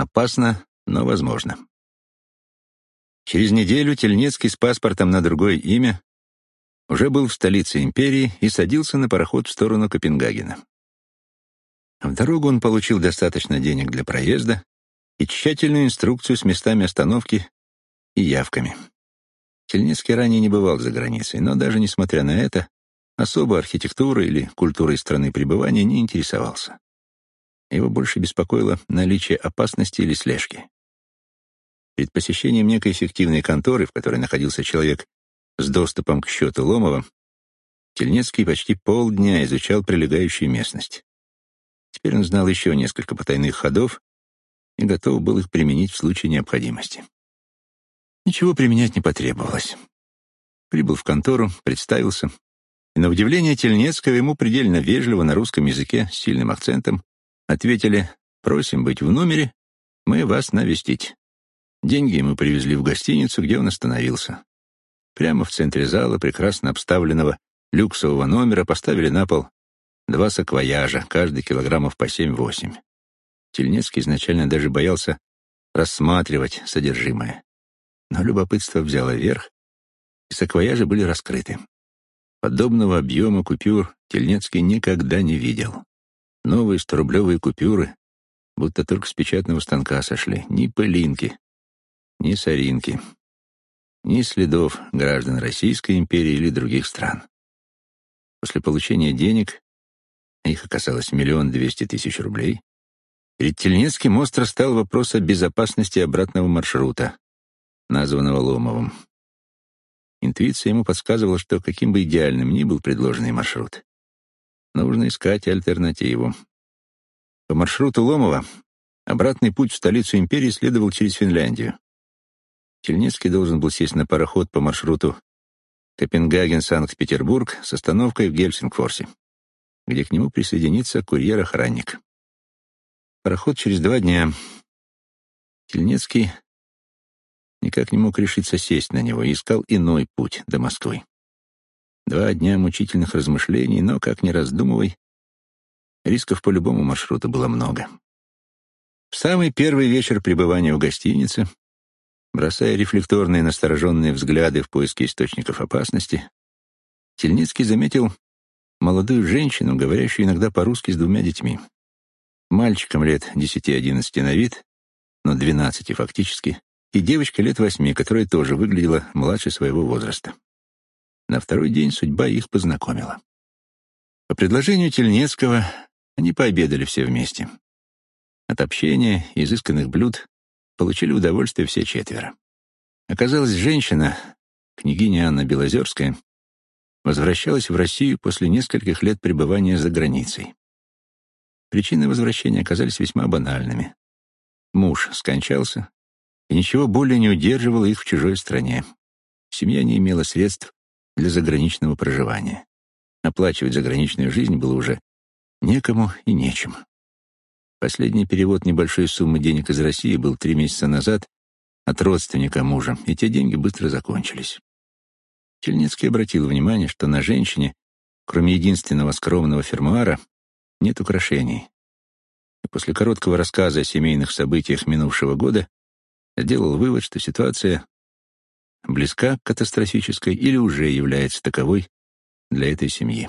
Опасно, но возможно. Через неделю Тельнецкий с паспортом на другое имя уже был в столице империи и садился на пароход в сторону Копенгагена. В дорогу он получил достаточно денег для проезда и тщательную инструкцию с местами остановки и явками. Тельнецкий ранее не бывал за границей, но даже несмотря на это, особо архитектурой или культурой страны пребывания не интересовался. Его больше беспокоило наличие опасности или слежки. Перед посещением некой эффективной конторы, в которой находился человек с доступом к счету Ломова, Тельнецкий почти полдня изучал прилегающую местность. Теперь он знал еще несколько потайных ходов и готов был их применить в случае необходимости. Ничего применять не потребовалось. Прибыл в контору, представился, и на удивление Тельнецкого ему предельно вежливо на русском языке с сильным акцентом ответили «Просим быть в номере, мы вас навестить». Деньги ему привезли в гостиницу, где он остановился. Прямо в центре зала, прекрасно обставленного люксового номера, поставили на пол два саквояжа, каждый килограммов по семь-восемь. Тельнецкий изначально даже боялся рассматривать содержимое. Но любопытство взяло верх, и саквояжи были раскрыты. Подобного объема купюр Тельнецкий никогда не видел. Новые сторублевые купюры будто только с печатного станка сошли. Ни пылинки, ни соринки, ни следов граждан Российской империи или других стран. После получения денег, их оказалось миллион двести тысяч рублей, перед Тельнецким остро стал вопрос о безопасности обратного маршрута, названного Ломовым. Интуиция ему подсказывала, что каким бы идеальным ни был предложенный маршрут, нужно искать альтернативу. По маршруту Ломова обратный путь в столицу империи следовал через Финляндию. Тельнецкий должен был сесть на пароход по маршруту Копенгаген-Санкт-Петербург с остановкой в Гельсингфорсе, где к нему присоединится курьер-охранник. Пароход через два дня. Тельнецкий никак не мог решиться сесть на него и искал иной путь до Москвы. Два дня мучительных размышлений, но, как ни раздумывай, рисков по любому маршруту было много. В самый первый вечер пребывания в гостинице Бросая рефлекторные настороженные взгляды в поиске источников опасности, Тельницкий заметил молодую женщину, говорящую иногда по-русски с двумя детьми. Мальчиком лет 10-11 на вид, но 12 фактически, и девочкой лет 8, которая тоже выглядела младше своего возраста. На второй день судьба их познакомила. По предложению Тельнецкого они пообедали все вместе. От общения и изысканных блюд получили удовольствие все четверо. Оказалось, женщина, княгиня Анна Белозерская, возвращалась в Россию после нескольких лет пребывания за границей. Причины возвращения оказались весьма банальными. Муж скончался, и ничего более не удерживало их в чужой стране. Семья не имела средств для заграничного проживания. Оплачивать заграничную жизнь было уже некому и нечем. Последний перевод небольшой суммы денег из России был три месяца назад от родственника мужа, и те деньги быстро закончились. Тельницкий обратил внимание, что на женщине, кроме единственного скромного фермуара, нет украшений. И после короткого рассказа о семейных событиях минувшего года сделал вывод, что ситуация близка к катастрофической или уже является таковой для этой семьи.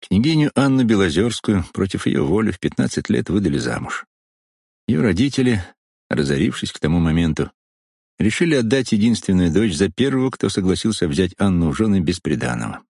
Княгиню Анну Белозерскую против ее воли в 15 лет выдали замуж. Ее родители, разорившись к тому моменту, решили отдать единственную дочь за первого, кто согласился взять Анну в жены без приданого.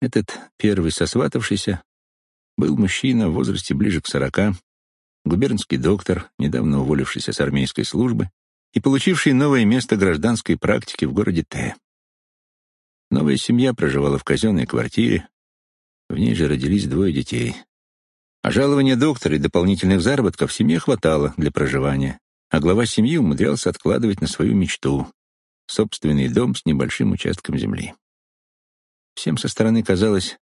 Этот первый сосватавшийся был мужчина в возрасте ближе к сорока, губернский доктор, недавно уволившийся с армейской службы и получивший новое место гражданской практики в городе Т. Новая семья проживала в казенной квартире, в ней же родились двое детей. А жалования доктора и дополнительных заработков семье хватало для проживания, а глава семьи умудрялся откладывать на свою мечту — собственный дом с небольшим участком земли. Всем со стороны казалось,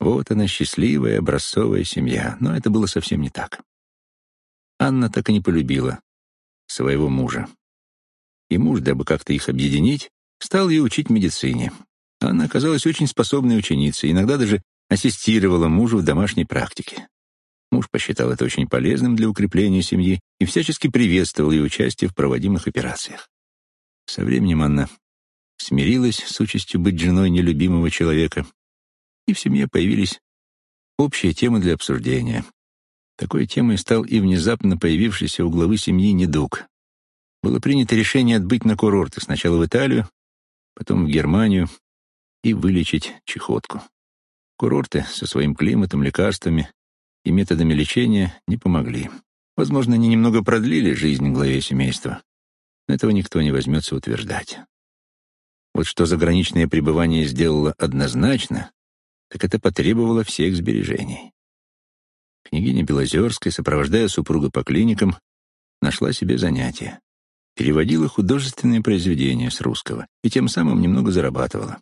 вот она счастливая, образцовая семья, но это было совсем не так. Анна так и не полюбила своего мужа. И муж, дабы как-то их объединить, стал ее учить медицине. Она оказалась очень способной ученицей, иногда даже ассистировала мужу в домашней практике. Муж посчитал это очень полезным для укрепления семьи и всячески приветствовал ее участие в проводимых операциях. Со временем Анна смирилась с участью быть женой нелюбимого человека, и в семье появились общие темы для обсуждения. Такой темой стал и внезапно появившийся у главы семьи недуг. Было принято решение отбыть на курорты, сначала в Италию, потом в Германию, и вылечить чехотку. Курорты со своим климатом, лекарствами и методами лечения не помогли. Возможно, они немного продлили жизнь главе семейства, но этого никто не возьмется утверждать. Вот что заграничное пребывание сделало однозначно, так это потребовало всех сбережений. Княгиня Белозерская, сопровождая супруга по клиникам, нашла себе занятие. Переводила художественные произведения с русского и тем самым немного зарабатывала.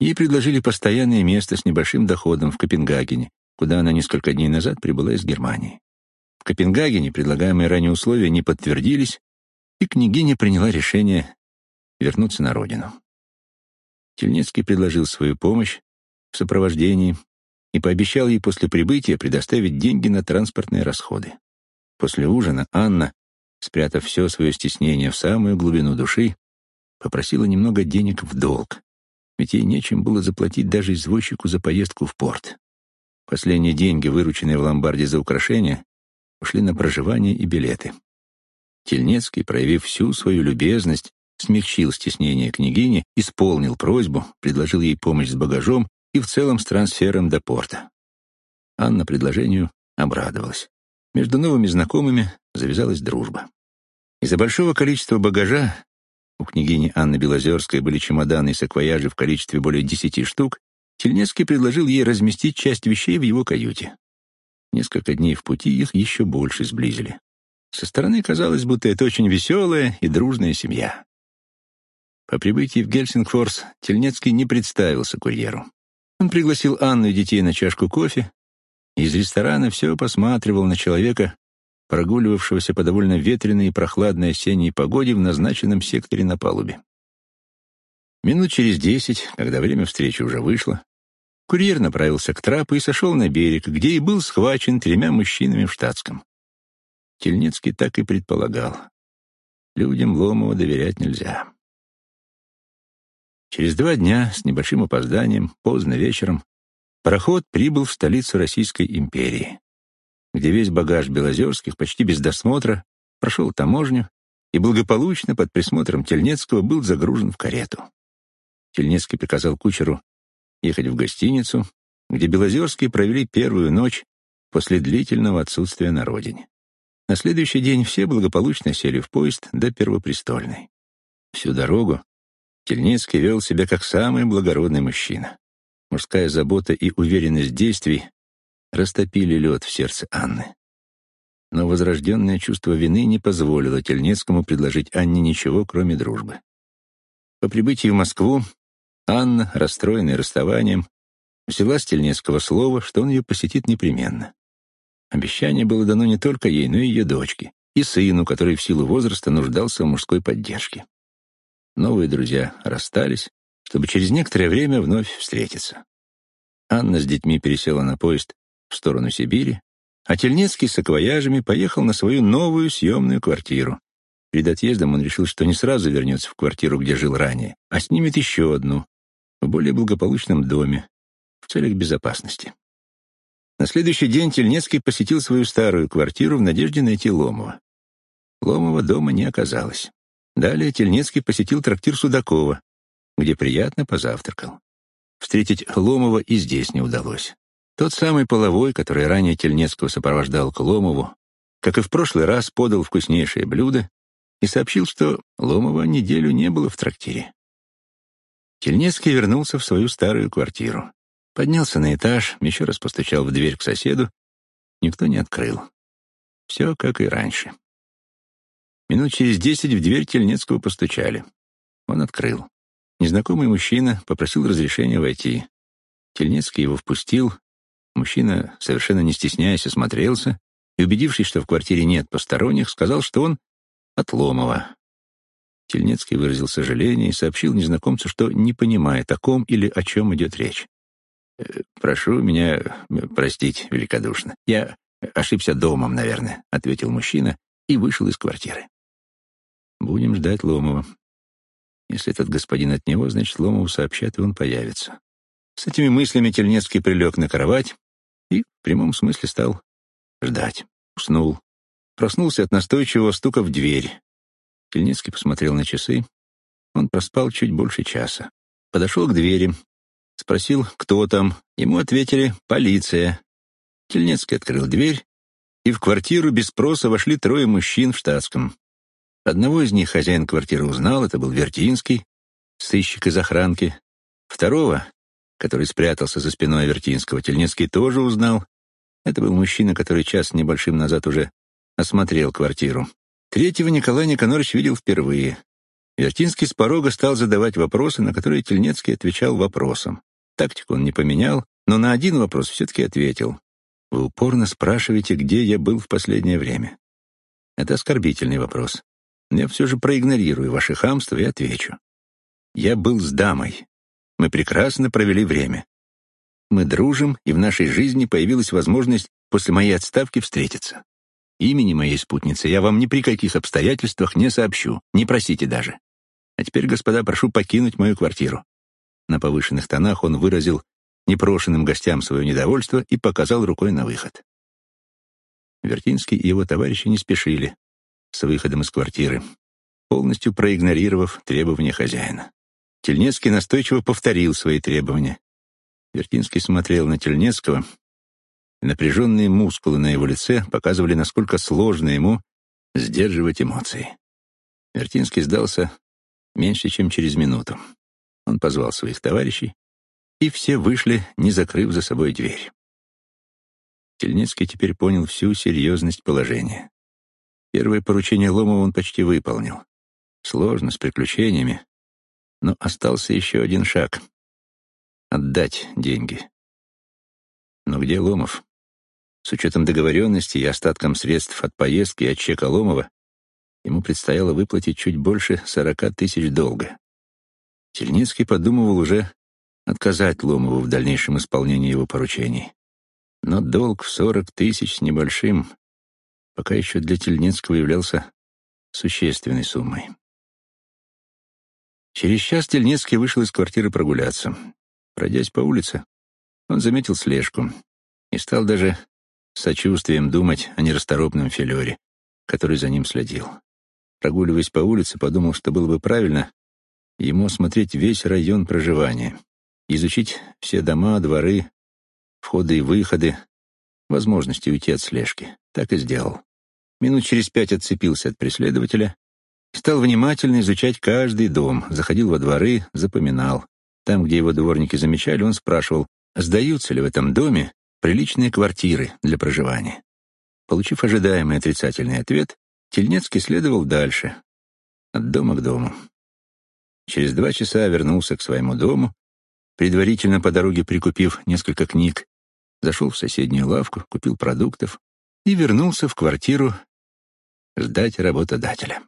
Ей предложили постоянное место с небольшим доходом в Копенгагене, куда она несколько дней назад прибыла из Германии. В Копенгагене предлагаемые ранее условия не подтвердились, и княгиня приняла решение вернуться на родину. Тельнецкий предложил свою помощь в сопровождении и пообещал ей после прибытия предоставить деньги на транспортные расходы. После ужина Анна, спрятав все свое стеснение в самую глубину души, попросила немного денег в долг, ведь ей нечем было заплатить даже извозчику за поездку в порт. Последние деньги, вырученные в ломбарде за украшения, ушли на проживание и билеты. Тельнецкий, проявив всю свою любезность, смягчил стеснение княгини, исполнил просьбу, предложил ей помощь с багажом и в целом с трансфером до порта. Анна предложению обрадовалась. Между новыми знакомыми завязалась дружба. Из-за большого количества багажа у княгини Анны Белозерской были чемоданы и саквояжи в количестве более десяти штук, Тельнецкий предложил ей разместить часть вещей в его каюте. Несколько дней в пути их еще больше сблизили. Со стороны казалось, будто это очень веселая и дружная семья. По прибытии в Гельсингфорс Тельнецкий не представился курьеру. Он пригласил Анну и детей на чашку кофе из ресторана все посматривал на человека, прогуливавшегося по довольно ветреной и прохладной осенней погоде в назначенном секторе на палубе. Минут через десять, когда время встречи уже вышло, курьер направился к трапу и сошел на берег, где и был схвачен тремя мужчинами в штатском. Тельницкий так и предполагал. Людям Ломова доверять нельзя. Через два дня, с небольшим опозданием, поздно вечером, пароход прибыл в столицу Российской империи, где весь багаж Белозерских почти без досмотра прошел таможню и благополучно под присмотром Тельнецкого был загружен в карету. Тельнецкий приказал кучеру ехать в гостиницу, где Белозерские провели первую ночь после длительного отсутствия на родине. На следующий день все благополучно сели в поезд до Первопрестольной. Всю дорогу Тельницкий вел себя как самый благородный мужчина. Мужская забота и уверенность действий растопили лед в сердце Анны. Но возрожденное чувство вины не позволило Тельнецкому предложить Анне ничего, кроме дружбы. По прибытии в Москву Анна, расстроенная расставанием, взяла с Тельнецкого слова, что он ее посетит непременно. Обещание было дано не только ей, но и ее дочке, и сыну, который в силу возраста нуждался в мужской поддержке. Новые друзья расстались, чтобы через некоторое время вновь встретиться. Анна с детьми пересела на поезд в сторону Сибири, а Тельнецкий с акваяжами поехал на свою новую съемную квартиру, Перед отъездом он решил, что не сразу вернется в квартиру, где жил ранее, а снимет еще одну, в более благополучном доме, в целях безопасности. На следующий день Тельнецкий посетил свою старую квартиру в надежде найти Ломова. Ломова дома не оказалось. Далее Тельнецкий посетил трактир Судакова, где приятно позавтракал. Встретить Ломова и здесь не удалось. Тот самый половой, который ранее Тельнецкого сопровождал к Ломову, как и в прошлый раз, подал вкуснейшее блюдо и сообщил, что Ломова неделю не было в трактире. Тельнецкий вернулся в свою старую квартиру. Поднялся на этаж, еще раз постучал в дверь к соседу. Никто не открыл. Все как и раньше. Минут через десять в дверь Тельнецкого постучали. Он открыл. Незнакомый мужчина попросил разрешения войти. Тельнецкий его впустил. Мужчина, совершенно не стесняясь, осмотрелся и, убедившись, что в квартире нет посторонних, сказал, что он от Ломова. Тельнецкий выразил сожаление и сообщил незнакомцу, что не понимает, о ком или о чем идет речь. «Э, «Прошу меня простить великодушно. Я Ошибся домом, наверное, ответил мужчина и вышел из квартиры. Будем ждать Ломова. Если этот господин от него, значит, Ломову сообщат, и он появится. С этими мыслями Тельнецкий прилег на кровать и в прямом смысле стал ждать. Уснул. Проснулся от настойчивого стука в дверь. Тельнецкий посмотрел на часы. Он проспал чуть больше часа. Подошел к двери. Спросил, кто там. Ему ответили «полиция». Тельнецкий открыл дверь, и в квартиру без спроса вошли трое мужчин в штатском. Одного из них хозяин квартиры узнал, это был Вертинский, сыщик из охранки. Второго, который спрятался за спиной Вертинского, Тельнецкий тоже узнал. Это был мужчина, который час небольшим назад уже осмотрел квартиру. Третьего Николай Никонорович видел впервые. Вертинский с порога стал задавать вопросы, на которые Тельнецкий отвечал вопросом. Тактику он не поменял, но на один вопрос все-таки ответил. «Вы упорно спрашиваете, где я был в последнее время». Это оскорбительный вопрос. Я все же проигнорирую ваше хамство и отвечу. Я был с дамой. Мы прекрасно провели время. Мы дружим, и в нашей жизни появилась возможность после моей отставки встретиться. Имени моей спутницы я вам ни при каких обстоятельствах не сообщу, не просите даже. А теперь, господа, прошу покинуть мою квартиру». На повышенных тонах он выразил непрошенным гостям свое недовольство и показал рукой на выход. Вертинский и его товарищи не спешили с выходом из квартиры, полностью проигнорировав требования хозяина. Тельнецкий настойчиво повторил свои требования. Вертинский смотрел на Тельнецкого, напряженные мускулы на его лице показывали, насколько сложно ему сдерживать эмоции. Вертинский сдался меньше, чем через минуту. Он позвал своих товарищей, и все вышли, не закрыв за собой дверь. Тельнецкий теперь понял всю серьезность положения. Первое поручение Ломова он почти выполнил. Сложно, с приключениями, но остался еще один шаг — отдать деньги. Но где Ломов? С учетом договоренности и остатком средств от поездки и от чека Ломова, ему предстояло выплатить чуть больше сорока тысяч долга. Тельницкий подумывал уже отказать Ломову в дальнейшем исполнении его поручений. Но долг в сорок тысяч с небольшим пока еще для Тельницкого являлся существенной суммой. Через час Тельнецкий вышел из квартиры прогуляться. Пройдясь по улице, он заметил слежку и стал даже сочувствием думать о нерасторопном Филёре, который за ним следил. Прогуливаясь по улице, подумал, что было бы правильно ему осмотреть весь район проживания, изучить все дома, дворы, входы и выходы, возможности уйти от слежки. Так и сделал. Минут через пять отцепился от преследователя Стал внимательно изучать каждый дом, заходил во дворы, запоминал. Там, где его дворники замечали, он спрашивал, сдаются ли в этом доме приличные квартиры для проживания. Получив ожидаемый отрицательный ответ, Тельнецкий следовал дальше, от дома к дому. Через два часа вернулся к своему дому, предварительно по дороге прикупив несколько книг, зашел в соседнюю лавку, купил продуктов и вернулся в квартиру ждать работодателя.